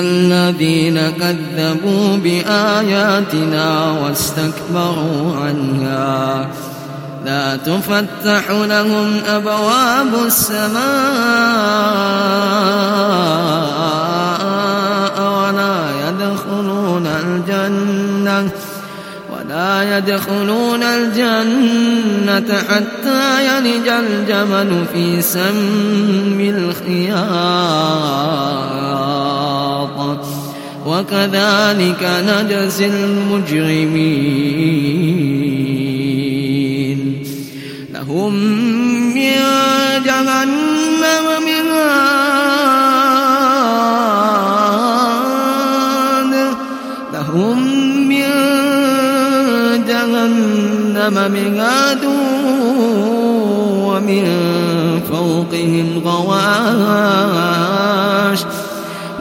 الذين كذبوا بآياتنا واستكبروا عنها. لا تفتح لهم أبواب السماء ولا يدخلون الجنة ولا يدخلون الجنة حتى يلج الجمل في سم الخياط وكذلك نجزي المجرمين. لهم من جهنم مهاد لهم من جهنم مهاد ومن فوقهم غواش.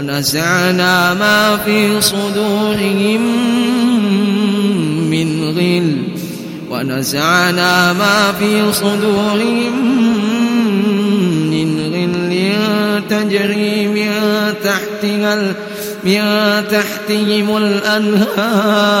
ونزعنا ما في صدورهم من غل. ونزعنا ما في صدورهم من غل. تجري من تحتها من تحتهم الأنهار.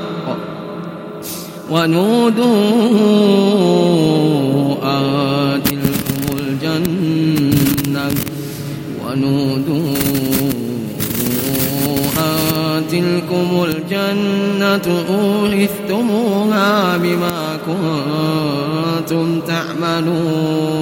ونودوا أن تلكم الجنة. ونودوا تلكم الجنة. أورثتموها بما كنتم تعملون.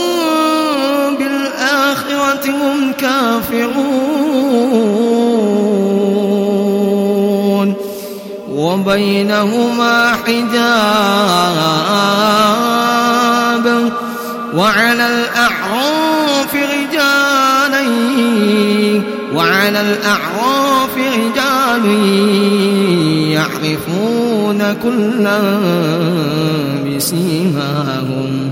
بالآخرة هم كافرون وبينهما حجاب وعلى الأعراف رجال وعلى الأعراف رجال يعرفون كلا بسيماهم.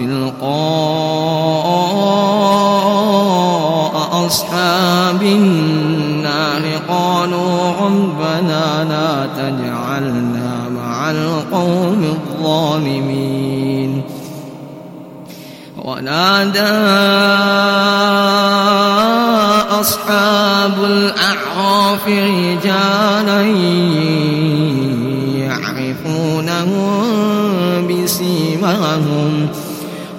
تلقاء أصحاب النار قالوا ربنا لا تجعلنا مع القوم الظالمين. ونادى أصحاب الأعراف رجالا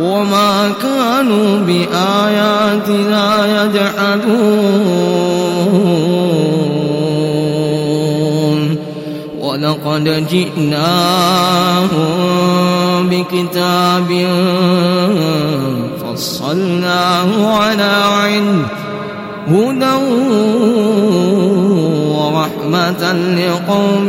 وما كانوا بآياتنا يجحدون. ولقد جئناهم بكتاب فصلناه على علم هدى ورحمة لقوم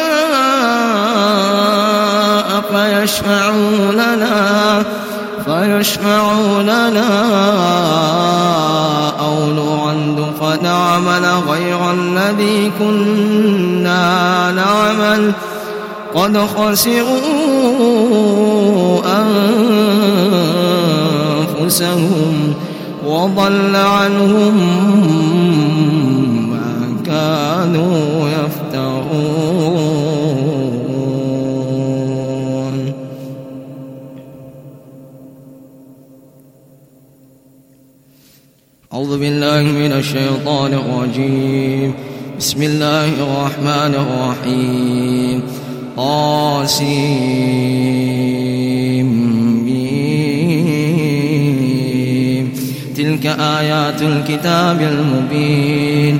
فيشفعوا لنا فيشفعوا لنا أو نرد فنعمل غير الذي كنا نعمل. قد خسروا أنفسهم وضل عنهم ما كانوا يفترون أعوذ بالله من الشيطان الرجيم. بسم الله الرحمن الرحيم. قاسم تلك آيات الكتاب المبين.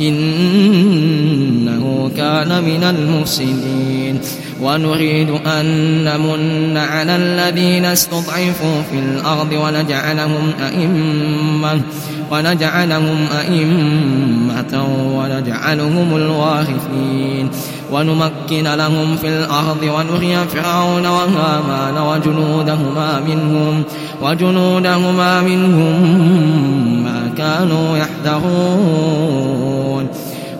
إنه كان من المفسدين. ونريد أن نمن على الذين استضعفوا في الأرض ونجعلهم أئمة ونجعلهم أئمة ونجعلهم الواهثين ونمكن لهم في الأرض ونري فرعون وهامان وجنودهما منهم وجنودهما منهم ما كانوا يحذرون.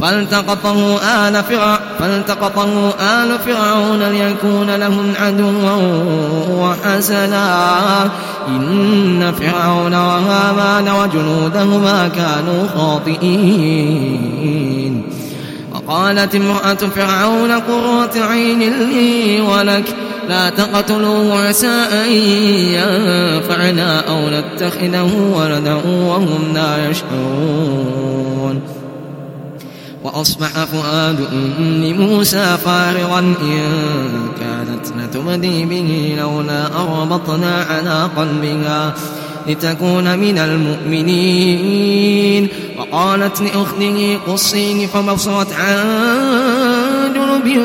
فالتقطه آل فرع فالتقطه آل فرعون ليكون لهم عدوا وحسنا. إن فرعون وهامان وجنودهما كانوا خاطئين. وقالت امرأة فرعون قرة عين لي ولك لا تقتلوه عسى أن ينفعنا أو نتخذه ولدا وهم لا يشعرون. وأصبح فؤاد أم موسى فارغا إن كانت لتبدي به لولا أربطنا على قلبها لتكون من المؤمنين. وقالت لأخته قصيه فبصرت عن جنب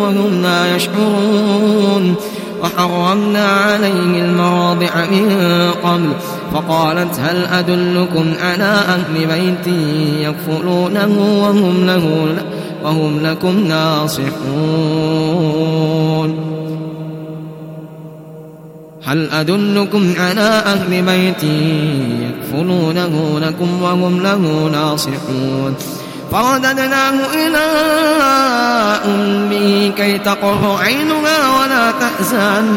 وهم لا يشعرون. وحرمنا عليه المراضع من قبل فقالت هل أدلكم على أهل بيت يكفلونه وهم له وهم لكم ناصحون؟ هل أدلكم على أهل بيت يكفلونه لكم وهم له ناصحون؟ فرددناه إلى أمه كي تقر عينها ولا تحزن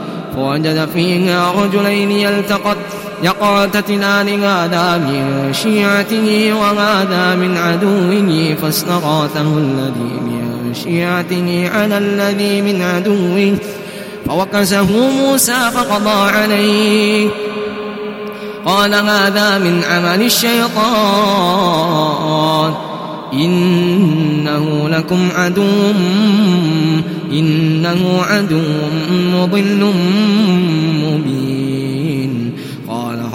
فوجد فيها رجلين يلتقط يقاتتلان هذا من شيعته وهذا من عدوه فاستغاثه الذي من شيعته على الذي من عدوه فوكسه موسى فقضى عليه. قال هذا من عمل الشيطان. إنه لكم عدو إنه عدو مضل مبين.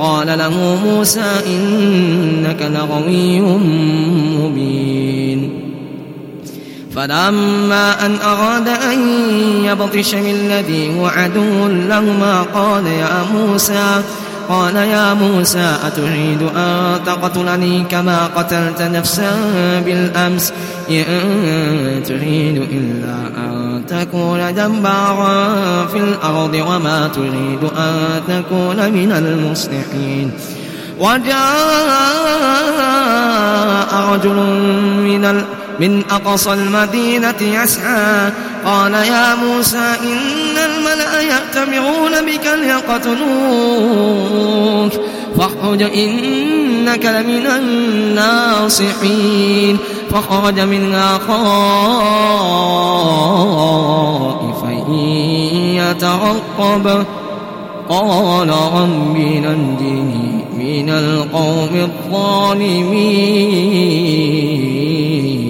قال له موسى إنك لغوي مبين. فلما أن أراد أن يبطش بالذي هو عدو لهما قال يا موسى قال يا موسى أتريد أن تقتلني كما قتلت نفسا بالأمس؟ إن تريد إلا أن تكون جبارا في الأرض وما تريد أن تكون من المصلحين. وجاء رجل من من أقصى المدينة يسعى قال يا موسى إن الملأ يأتمرون بك ليقتلوك. فاخرج إنك لمن الناصحين. فخرج منها خائفا يترقب. قال رب نجني من القوم الظالمين.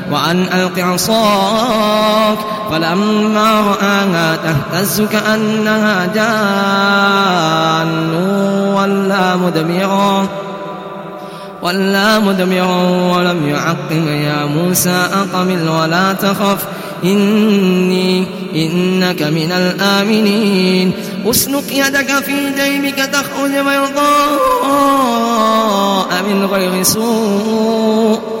وأن ألق عصاك فلما رآها تهتز كأنها جان ولا مدبرا ولا مدبرا ولم يعقم يا موسى أقبل ولا تخف إني إنك من الآمنين. أسلك يدك في جيبك تخرج بيضاء من غير سوء.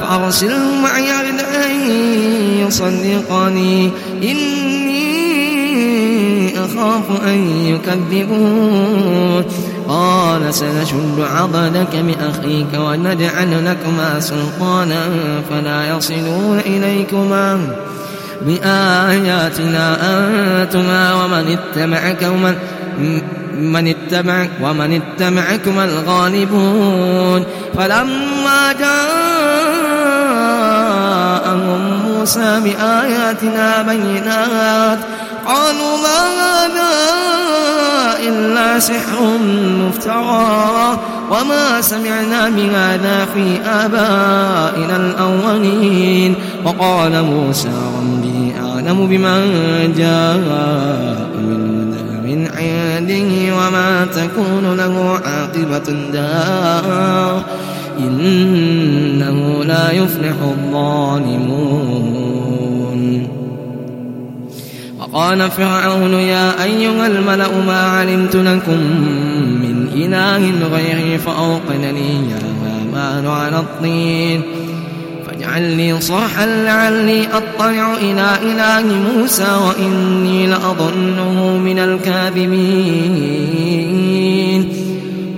فأرسله معي أن يصدقني. إني أخاف أن يكذبون. قال سنشد عضدك بأخيك ونجعل لكما سلطانا فلا يصلون إليكما. بآياتنا أنتما ومن اتبعك ومن من اتبعك ومن اتبعكما الغالبون. فلما جاءهم موسى بآياتنا بينات. قالوا ما هذا إلا سحر مفترى وما سمعنا بهذا في آبائنا الأولين. وقال موسى ربي أعلم بمن جاء من عنده وما تكون له عاقبة الدار. إنه لا يفلح الظالمون. وقال فرعون يا أيها الملأ ما علمت لكم من إله غيري فأوقن لي يا هامان على الطين. فاجعل لي صرحا لعلي أطلع إلى إله موسى وإني لأظنه من الكاذبين.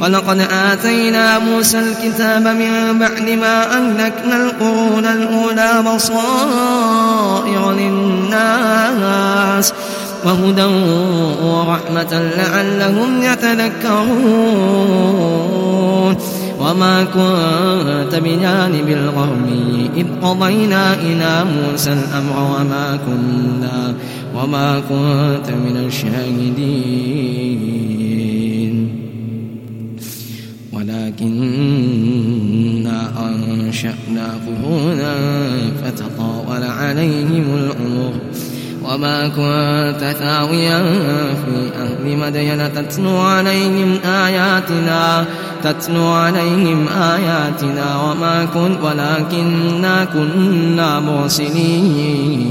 ولقد آتينا موسى الكتاب من بعد ما أهلكنا القرون الأولى بصائر للناس وهدى ورحمة لعلهم يتذكرون. وما كنت بجانب الغربي إذ قضينا إلى موسى الأمر وما كنا وما كنت من الشاهدين. ولكننا أنشأنا قرونا فتطاول عليهم العمر وما كنت ثاويا في أهل مدين تتلو عليهم آياتنا تتلو عليهم آياتنا. وما كنت ولكننا كنا مرسلين.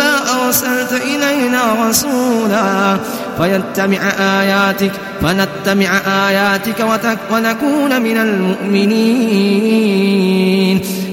أرسلت إلينا رسولا فيتبع آياتك فنتبع آياتك ونكون من المؤمنين.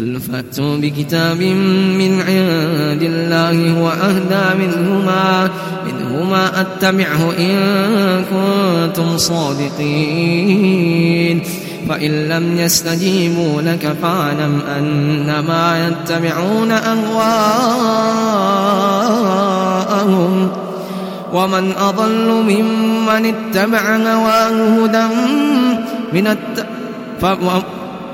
قل فأتوا بكتاب من عند الله هو أهدى منهما منهما أتبعه إن كنتم صادقين. فإن لم يستجيبوا لك فاعلم أنما يتبعون أهواءهم. ومن أضل ممن اتبع هواه هدى من الت...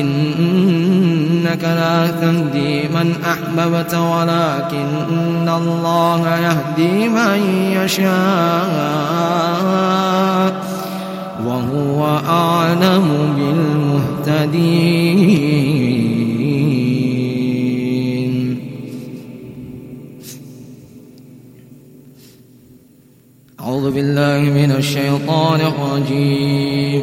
إنك لا تهدي من أحببت ولكن الله يهدي من يشاء وهو أعلم بالمهتدين. أعوذ بالله من الشيطان الرجيم.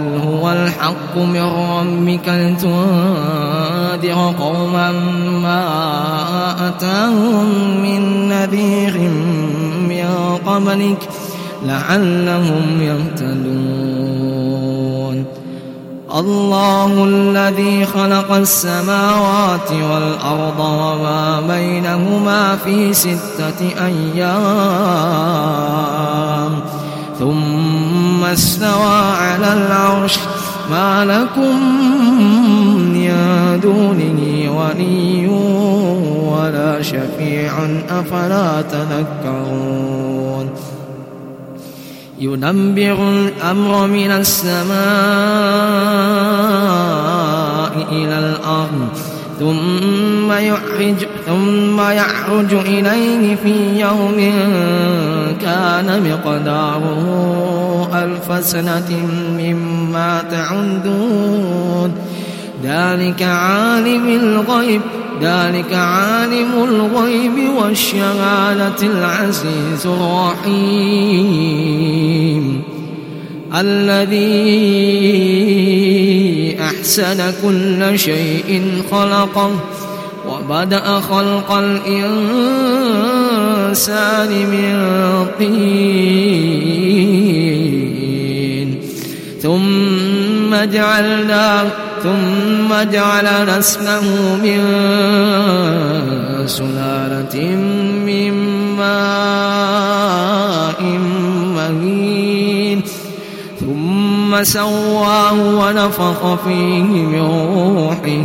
بل هو الحق من ربك لتنذر قوما ما أتاهم من نذير من قبلك لعلهم يهتدون الله الذي خلق السماوات والأرض وما بينهما في ستة أيام ثم استوى على العرش ما لكم من دونه ولي ولا شفيع أفلا تذكرون يدبر الأمر من السماء إلى الأرض ثم يعرج ثم يعرج إليه في يوم كان مقداره ألف سنة مما تعدون. ذلك عالم الغيب ذلك عالم الغيب والشهادة العزيز الرحيم. الذي أحسن كل شيء خلقه. وبدأ خلق الإنسان من طين. ثم جعلناه ثم جعل نسله من سلالة من ماء مهين. ثم سواه ونفخ فيه من روحه.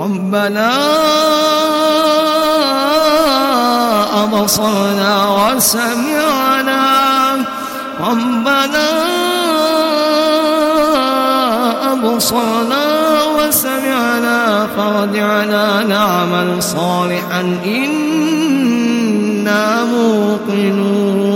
ربنا أبصرنا وسمعنا. ربنا أبصرنا وسمعنا. فرجعنا نعمل صالحا. إنا موقنون.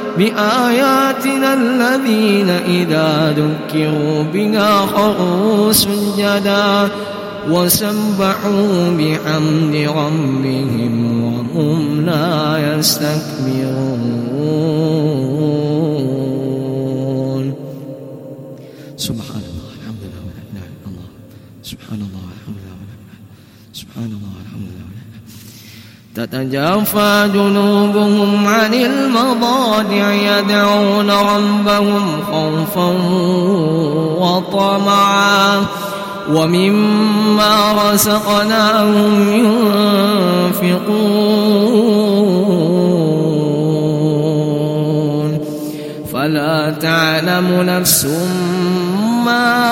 بآياتنا الذين إذا ذكروا بها خروا سجدا وسبحوا بحمد ربهم وهم لا يستكبرون. تتجافى جنوبهم عن المضاجع يدعون ربهم خوفا وطمعا. ومما رزقناهم ينفقون. فلا تعلم نفس ما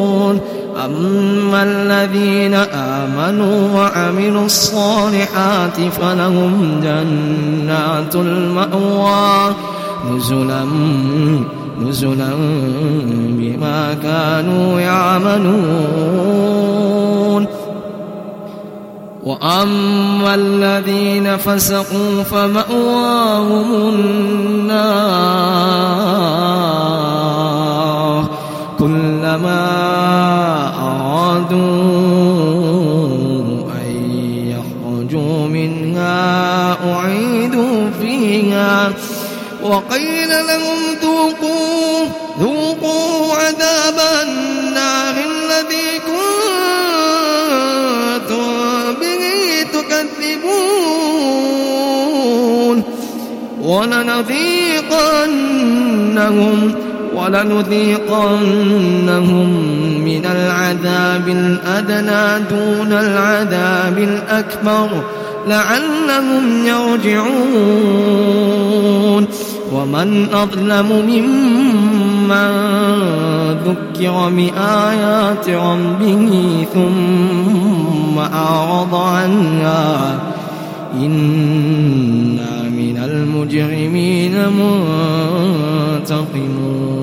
أما الذين آمنوا وعملوا الصالحات فلهم جنات المأوى نزلا نزلا بما كانوا يعملون. وأما الذين فسقوا فمأواهم النار. كلما أرادوا أن يخرجوا منها أعيدوا فيها. وقيل لهم ذوقوا ذوقوا عذاب النار الذي كنتم به تكذبون. ولنذيقنهم ولنذيقنهم من العذاب الأدنى دون العذاب الأكبر لعلهم يرجعون. ومن أظلم ممن ذكر بآيات ربه ثم أعرض عنها إنا من المجرمين منتقمون.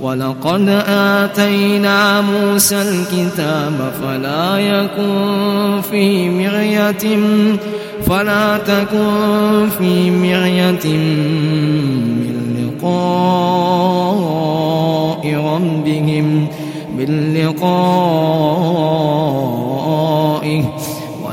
ولقد آتينا موسى الكتاب فلا يكن في مرية فلا تكن في مرية من لقاء ربهم من لقائه.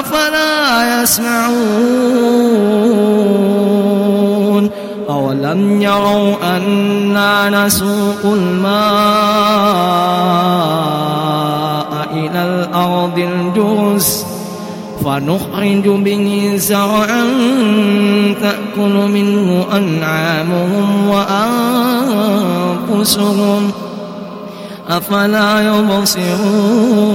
أفلا يسمعون؟ أولم يروا أنا نسوق الماء إلى الأرض الجرز فنخرج به زرعا تأكل منه أنعامهم وأنفسهم أفلا يبصرون؟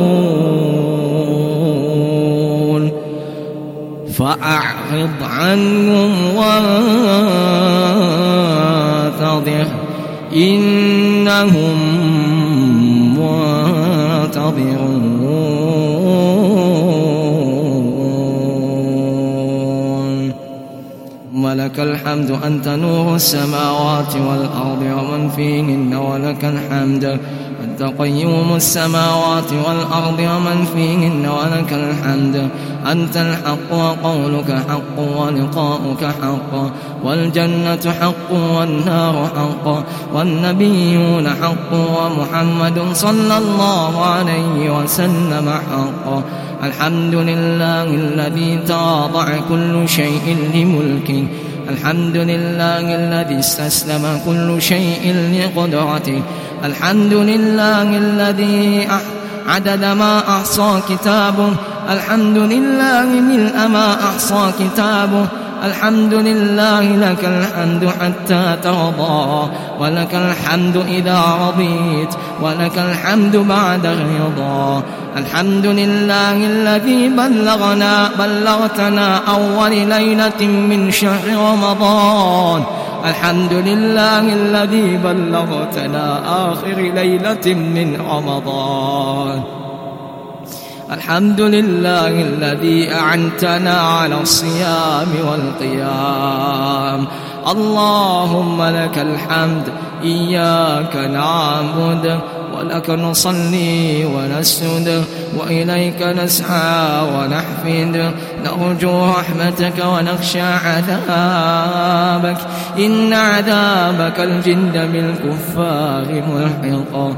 فأعرض عنهم وانتظر إنهم منتظرون. ولك الحمد أنت نور السماوات والأرض ومن فيهن ولك الحمد. أنت قيوم السماوات والأرض ومن فيهن ولك الحمد. أنت الحق وقولك حق ولقاؤك حق. والجنة حق والنار حق. والنبيون حق ومحمد صلى الله عليه وسلم حق. الحمد لله الذي تواضع كل شيء لملكه. الحمد لله الذي استسلم كل شيء لقدرته. الحمد لله الذي عدد ما أحصى كتابه. الحمد لله ملء ما أحصى كتابه. الحمد لله لك الحمد حتى ترضى ولك الحمد إذا رضيت ولك الحمد بعد الرضا. الحمد لله الذي بلغنا بلغتنا أول ليلة من شهر رمضان. الحمد لله الذي بلغتنا آخر ليلة من رمضان. الحمد لله الذي أعنتنا على الصيام والقيام. اللهم لك الحمد إياك نعبد ولك نصلي ونسجد وإليك نسعى ونحفد نرجو رحمتك ونخشى عذابك. إن عذابك الجند بالكفار ملحق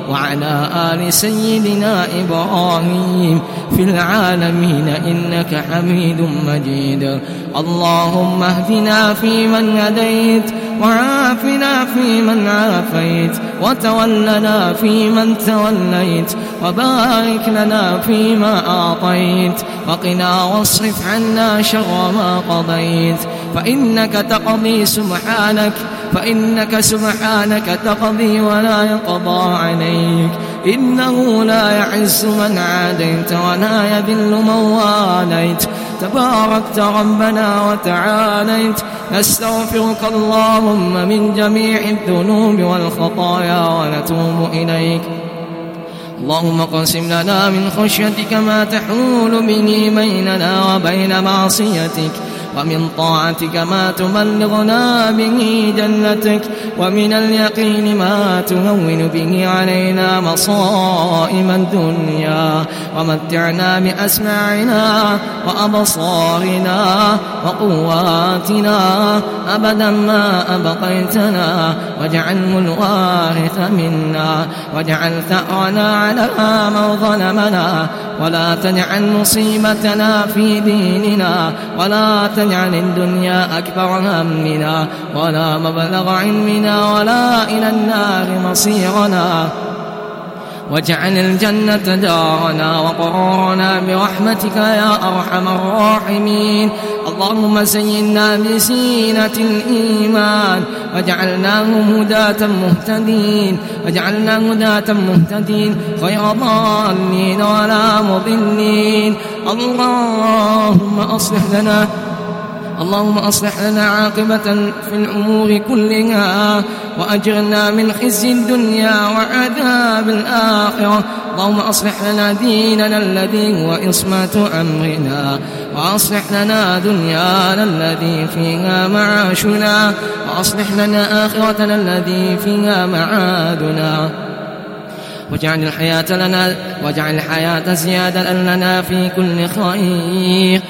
وعلى آل سيدنا إبراهيم في العالمين إنك حميد مجيد. اللهم اهدنا فيمن هديت وعافنا فيمن عافيت وتولنا فيمن توليت وبارك لنا فيما أعطيت وقنا واصرف عنا شر ما قضيت. فإنك تقضي سبحانك فإنك سبحانك تقضي ولا يقضى عليك. إنه لا يعز من عاديت ولا يذل من واليت. تباركت ربنا وتعاليت. نستغفرك اللهم من جميع الذنوب والخطايا ونتوب إليك. اللهم قسم لنا من خشيتك ما تحول به بيننا وبين معصيتك. ومن طاعتك ما تبلغنا به جنتك ومن اليقين ما تهون به علينا مصائم الدنيا. ومتعنا بأسماعنا وأبصارنا وقواتنا أبدا ما أبقيتنا. واجعله الوارث منا واجعل ثأرنا على من ظلمنا. ولا تجعل مصيبتنا في ديننا ولا تجعل الدنيا أكبر همنا ولا مبلغ علمنا ولا إلى النار مصيرنا. واجعل الجنة دارنا وقرارنا برحمتك يا أرحم الراحمين. اللهم زينا بزينة الإيمان. واجعلناه هداة مهتدين. واجعلنا هداة مهتدين. غير ضالين ولا مضلين. اللهم أصلح لنا اللهم أصلح لنا عاقبة في الأمور كلها وأجرنا من خزي الدنيا وعذاب الآخرة. اللهم أصلح لنا ديننا الذي هو إصمة أمرنا وأصلح لنا دنيانا الذي فيها معاشنا وأصلح لنا آخرتنا الذي فيها معادنا. واجعل الحياة لنا واجعل الحياة زيادة لنا في كل خير.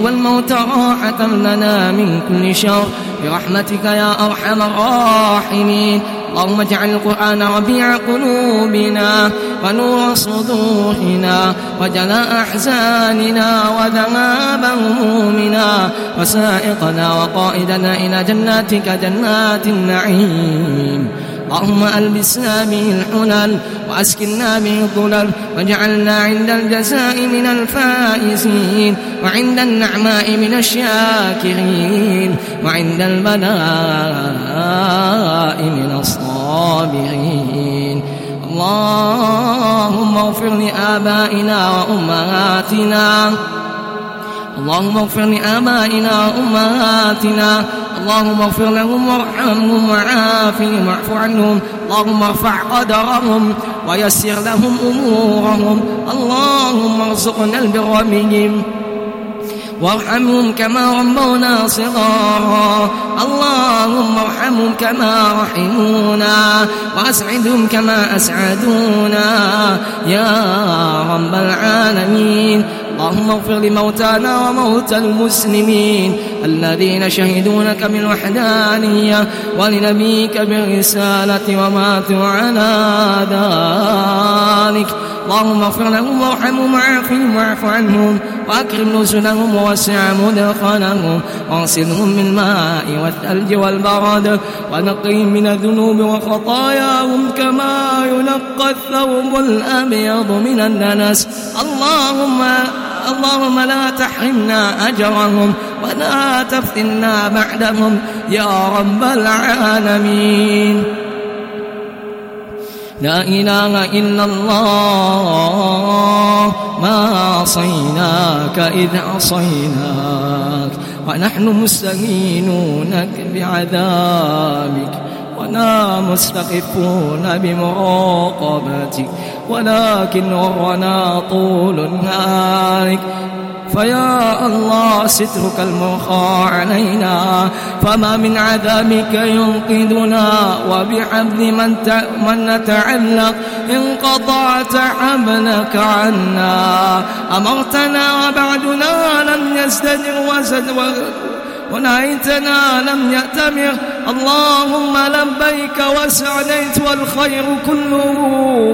والموت راحة لنا من كل شر. برحمتك يا أرحم الراحمين. اللهم اجعل القرآن ربيع قلوبنا ونور صدورنا وجلاء أحزاننا وذهاب همومنا وسائقنا وقائدنا إلى جناتك جنات النعيم. اللهم ألبسنا به الحلل وأسكننا به الظلل واجعلنا عند الجزاء من الفائزين وعند النعماء من الشاكرين وعند البلاء من الصابرين. اللهم اغفر لآبائنا وأمهاتنا اللهم اغفر لآبائنا وأمهاتنا. اللهم اغفر لهم وارحمهم وعافهم واعف عنهم. اللهم ارفع قدرهم ويسر لهم أمورهم. اللهم ارزقنا البر بهم وارحمهم كما ربونا صغارا. اللهم ارحمهم كما رحمونا وأسعدهم كما أسعدونا. يا رب العالمين. اللهم اغفر لموتانا وموتى المسلمين الذين شهدوا لك بالوحدانية ولنبيك بالرسالة وماتوا على ذلك. اللهم اغفر لهم وارحمهم وعافهم واعف عنهم وأكرم نزلهم ووسع مدخلهم واغسلهم بالماء والثلج والبرد ونقهم من الذنوب وخطاياهم كما ينقى الثوب الأبيض من الدنس اللهم اللهم لا تحرمنا أجرهم ولا تفتنا بعدهم يا رب العالمين. لا إله إلا الله ما عصيناك إذ عصيناك ونحن مستهينونك بعذابك. ونا مستخفون بمراقبتك ولكن غرنا طول نهارك فيا الله سترك المرخى علينا. فما من عذابك ينقذنا؟ وبحبل من, من نتعلق. إن قطعت حبلك عنا. أمرتنا وبعدنا لم يزدجر وزد ونهيتنا لم يأتمر. اللهم لبيك وسعديت والخير كله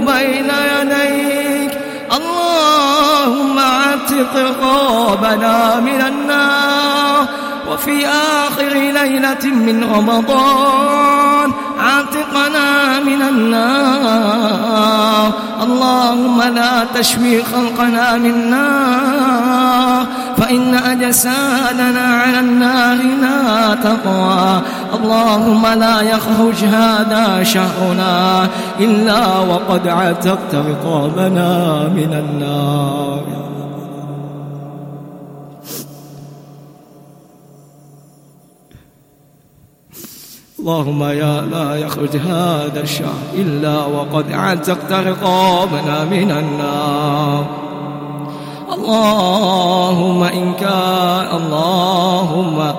بين يديك. اللهم عتق رقابنا من النار. وفي آخر ليلة من رمضان عاتقنا من النار. اللهم لا تشوي خلقنا من نار. فإن أجسادنا على النار لا تقوى. اللهم لا يخرج هذا شهرنا إلا وقد عتقت رقابنا من النار. اللهم يا لا يخرج هذا الشهر إلا وقد عتقت رقابنا من النار. اللهم إن كان اللهم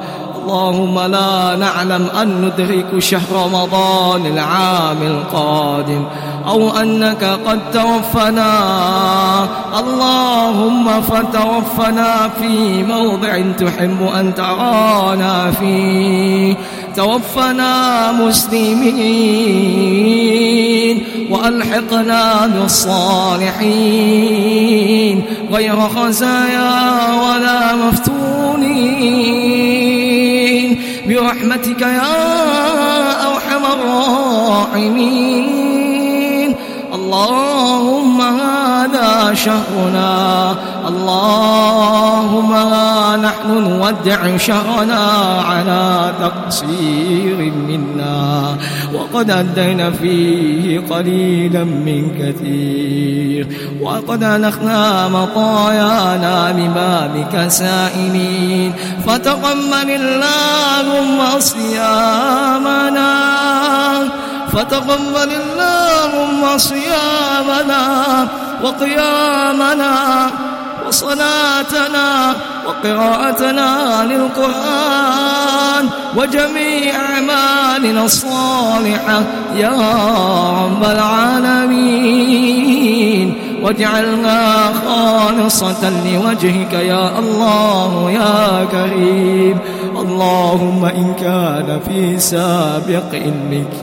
اللهم لا نعلم أن ندرك شهر رمضان العام القادم أو أنك قد توفنا. اللهم فتوفنا في موضع تحب أن ترانا فيه. توفنا مسلمين وألحقنا بالصالحين. غير خزايا ولا مفتونين. برحمتك يا أرحم الراحمين. اللهم هذا شهرنا اللهم نحن نودع شهرنا على تقصير منا وقد أدينا فيه قليلا من كثير وقد أنخنا مطايانا ببابك سائلين فتقبل اللهم صيامنا فتقبل اللهم صيامنا وقيامنا وصلاتنا وقراءتنا للقرآن وجميع أعمالنا الصالحة يا رب العالمين. واجعلنا خالصة لوجهك يا الله يا كريم. اللهم إن كان في سابق إنك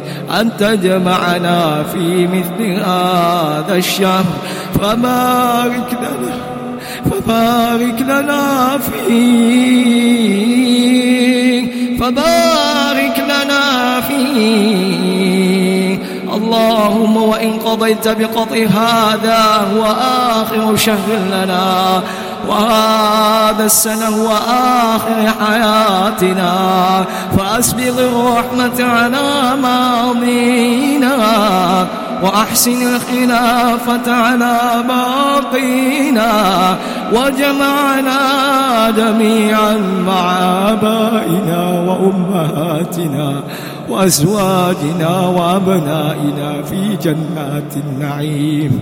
أن تجمعنا في مثل هذا الشهر. فبارك لنا. فبارك لنا فيه فبارك لنا فيه اللهم وإن قضيت بقطع هذا هو آخر شهر لنا وهذا السنة هو آخر حياتنا. فأسبغ الرحمة على ماضينا. وأحسن الخلافة على باقينا وجمعنا جميعا مع آبائنا وأمهاتنا وأزواجنا وأبنائنا في جنات النعيم.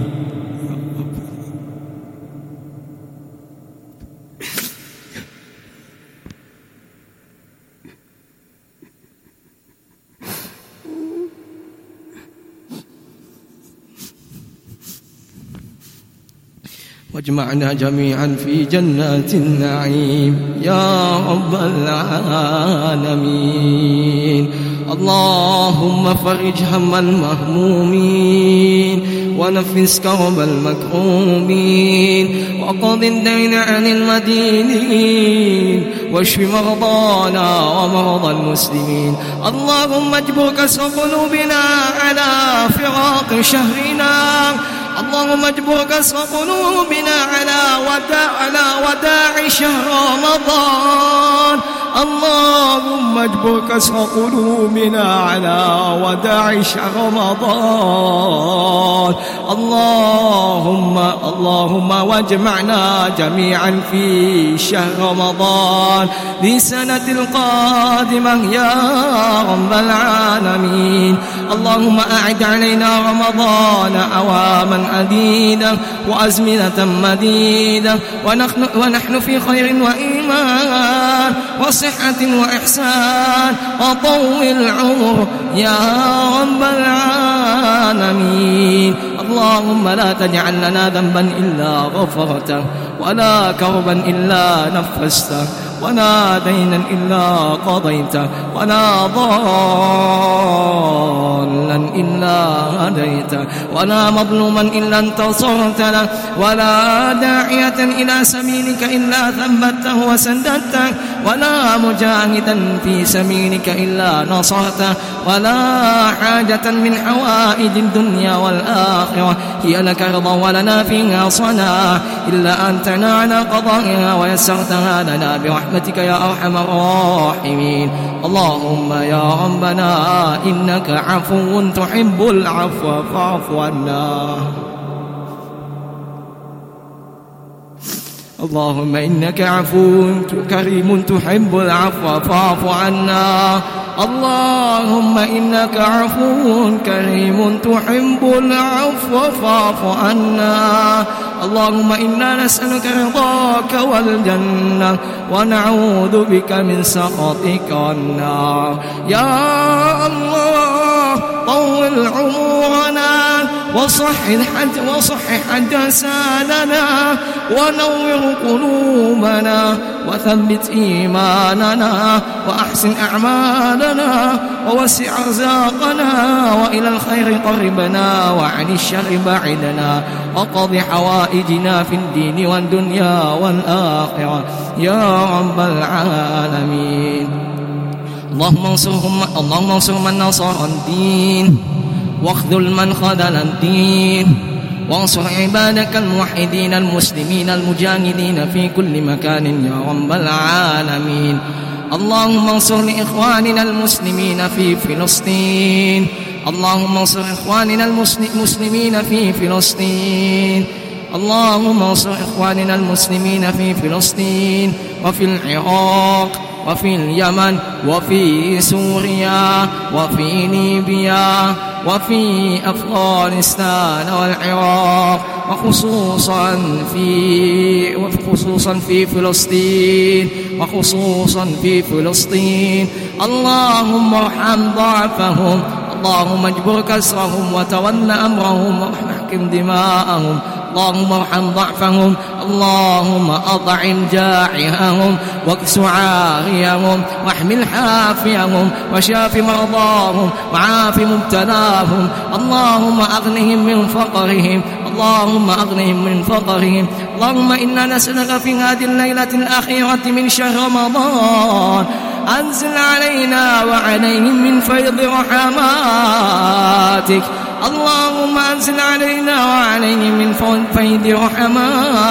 واجمعنا جميعا في جنات النعيم. يا رب العالمين. اللهم فرج هم المهمومين ونفس كرب المكروبين وقض الدين عن المدينين. واشف مرضانا ومرضى المسلمين. اللهم اجبر كسر قلوبنا على فراق شهرنا. اللهم اجبر كسر قلوبنا على وداع على وداع شهر رمضان. اللهم اجبر كسر قلوبنا على وداع شهر رمضان. اللهم اللهم واجمعنا جميعا في شهر رمضان. لسنة القادمة يا رب العالمين. اللهم أعد علينا رمضان أواما عديدة وأزمنة مديدة. ونحن, ونحن في خير وإيمان. وإحسان وطول العمر يا رب العالمين. اللهم لا تجعل لنا ذنبا إلا غفرته ولا كربا إلا نفسته. ولا دينا إلا قضيته ولا ضالا إلا هديته ولا مظلوما إلا انتصرت له ولا داعية إلى سبيلك إلا ثبته وسددته ولا مجاهدا في سبيلك إلا نصرته ولا حاجة من حوائج الدنيا والآخرة هي لك رضا ولنا فيها صلاة إلا أنتنا على قضائها ويسرتها لنا برحمتك يا أرحم الراحمين. اللهم يا ربنا إنك عفو تحب العفو فاعف عنا. اللهم إنك عفو كريم تحب العفو فاعف عنا. اللهم إنك عفو كريم تحب العفو فاعف عنا. اللهم إنا نسألك رضاك والجنة ونعوذ بك من سخطك والنار. يا الله طول عمرنا وصح وصحح جسادنا ونور قلوبنا وثبت إيماننا وأحسن أعمالنا ووسع أرزاقنا وإلى الخير قربنا وعن الشر بعدنا وقض حوائجنا في الدين والدنيا والآخرة. يا رب العالمين. اللهم انصرهم اللهم انصر من نصر الدين. واخذل من خذل الدين. وانصر عبادك الموحدين المسلمين المجاهدين في كل مكان يا رب العالمين. اللهم انصر لإخواننا المسلمين في فلسطين. اللهم انصر إخواننا المسلمين في فلسطين. اللهم انصر إخواننا المسلمين في فلسطين وفي العراق وفي اليمن وفي سوريا وفي ليبيا وفي أفغانستان والعراق وخصوصا في وخصوصا في فلسطين وخصوصا في فلسطين. اللهم ارحم ضعفهم اللهم اجبر كسرهم وتول أمرهم وأحكم دماءهم. اللهم ارحم ضعفهم اللهم أطعم جاعهم واكس عاريهم واحمل حافيهم وشاف مرضاهم وعاف مبتلاهم اللهم أغنهم من فقرهم اللهم أغنهم من فقرهم. اللهم إنا نسألك في هذه الليلة الأخيرة من شهر رمضان أنزل علينا وعليهم من فيض رحماتك. اللهم أنزل علينا وعليهم من فيض رحماتك.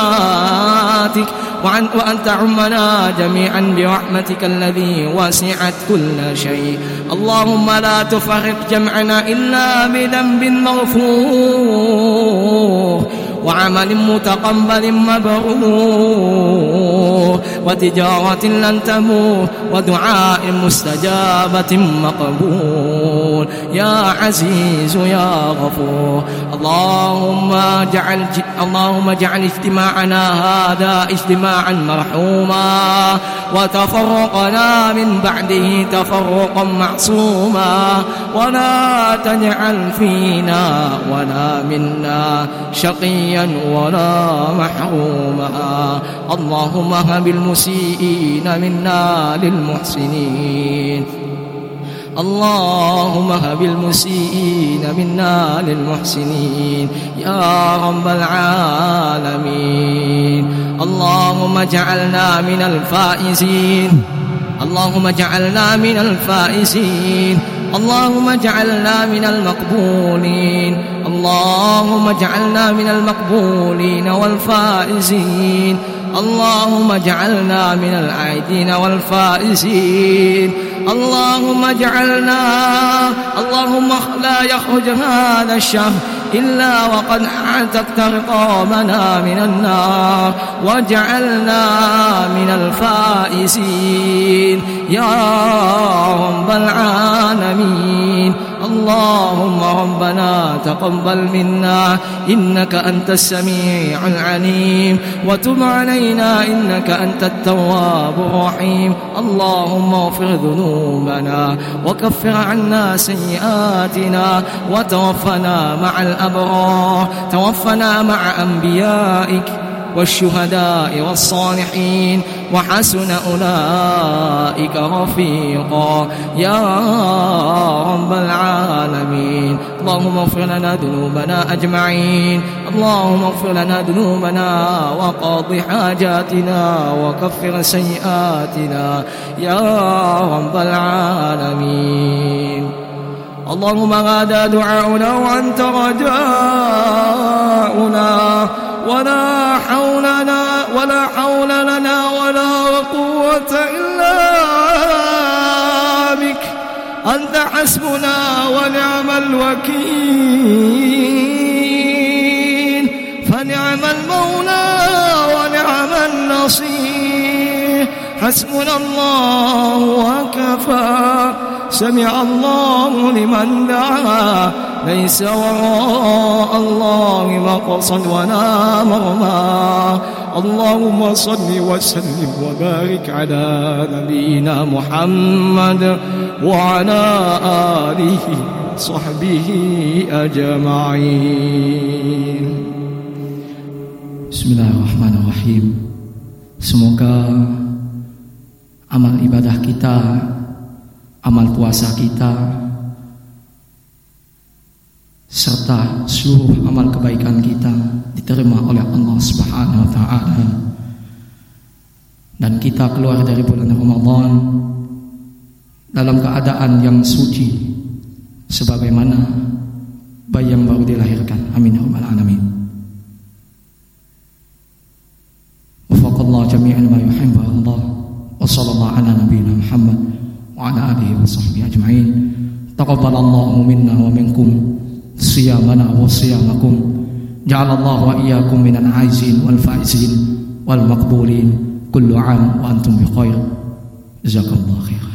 وأن, وأن تعمنا جميعا برحمتك الذي وسعت كل شيء. اللهم لا تفرق جمعنا إلا بذنب مغفور. وعمل متقبل مبرور وتجارة لن تمور ودعاء مستجابة مقبول. يا عزيز يا غفور اللهم اجعل اللهم اجعل اجتماعنا هذا اجتماعا مرحوما وتفرقنا من بعده تفرقا معصوما. ولا تجعل فينا ولا منا شقيا ولا محروما. اللهم هب المسيئين منا للمحسنين. اللهم هب المسيئين منا للمحسنين. يا رب العالمين. اللهم اجعلنا من الفائزين. اللهم اجعلنا من الفائزين. اللهم اجعلنا من المقبولين. اللهم اجعلنا من المقبولين والفائزين. اللهم اجعلنا من العائدين والفائزين. اللهم اجعلنا اللهم لا يخرج هذا الشهر إلا وقد عتقت رقابنا من النار. واجعلنا من الفائزين. يا رب العالمين. اللهم ربنا تقبل منا إنك أنت السميع العليم وتب علينا إنك أنت التواب الرحيم اللهم اغفر ذنوبنا وكفر عنا سيئاتنا وتوفنا مع الأبرار توفنا مع أنبيائك والشهداء والصالحين وحسن أولئك رفيقا. يا رب العالمين اللهم اغفر لنا ذنوبنا أجمعين. اللهم اغفر لنا ذنوبنا وقاض حاجاتنا وكفر سيئاتنا. يا رب العالمين. اللهم هذا دعاؤنا وأنت رجاؤنا. ولا حول لنا ولا حول لنا ولا قوة إلا بك. أنت حسبنا ونعم الوكيل. فنعم المولى ونعم النصير. حسبنا الله وكفى. سمع الله لمن دعا. ليس وراء الله مقصد ولا مرمى. اللهم صل وسلم وبارك على نبينا محمد وعلى آله وصحبه أجمعين. بسم الله الرحمن الرحيم Semoga amal ibadah kita, amal puasa kita serta seluruh amal kebaikan kita diterima oleh Allah Subhanahu wa taala. Dan kita keluar dari bulan Ramadan dalam keadaan yang suci sebagaimana bayi yang baru dilahirkan. Amin ya rabbal alamin. Wafaqallahu jami'an ma yuhibbu Allah wa sallallahu ala nabiyina Muhammad. وعلى آله وصحبه أجمعين. تقبل الله منا ومنكم صيامنا وصيامكم. جعل الله وإياكم من العايزين والفائزين والمقبولين. كل عام وأنتم بخير. جزاكم الله خيرا.